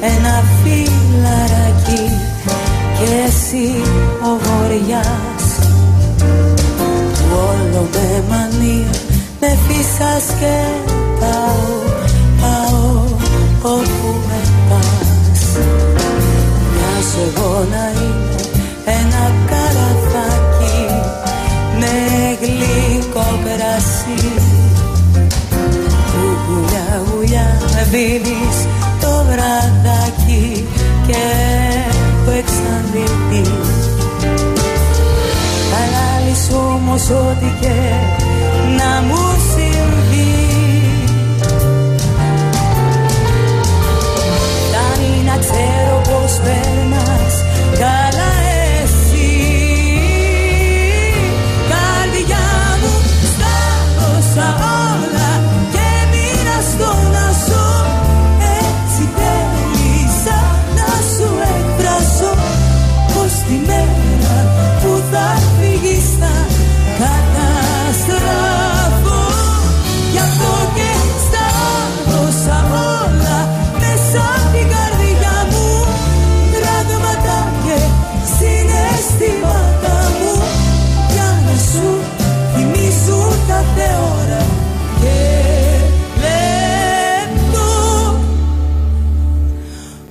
ένα φιλαράκι και εσύ ο βοριάς. Που όλο με μανία με φύσας και πάω, πάω όπου με πας. Μοιάζω εγώ να είμαι ένα καραφάκι με γλυκό κρασί γουλιά με δίνεις το βραδάκι και που εξαντληθεί Θα όμως ό,τι και